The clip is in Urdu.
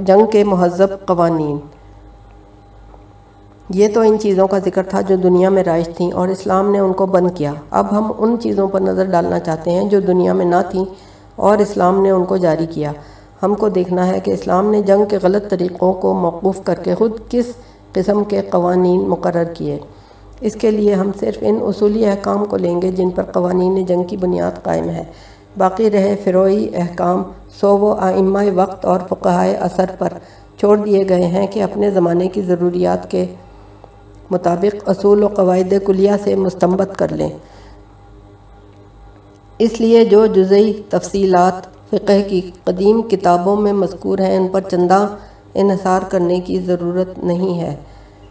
جنگ کے مہذب قوانین۔ یہ تو ان چیزوں کا ذکر تھا جو دنیا میں رائج تھیں اور اسلام نے ان کو بند کیا۔ اب ہم ان چیزوں پر نظر ڈالنا چاہتے ہیں جو دنیا میں نہ تھیں اور اسلام نے ان کو جاری کیا۔ ہم کو دیکھنا ہے کہ اسلام نے جنگ کے غلط طریقوں کو موقوف کر کے خود کس قسم کے قوانین مقرر کیے۔ اس کے لیے ہم صرف ان اصولی احکام کو لیں گے جن پر قوانین جنگ کی بنیاد قائم ہے۔ باقی رہے فروئی احکام، سو و آئمہ وقت اور فقہائے اثر پر چھوڑ دیے گئے ہیں کہ اپنے زمانے کی ضروریات کے مطابق اصول و قواعد کلیہ سے مستمت کر لیں۔ اس لیے جو جزئی تفصیلات فقہ کی قدیم کتابوں میں مذکور ہیں، ان پر چندہ انحصار کرنے کی ضرورت نہیں ہے۔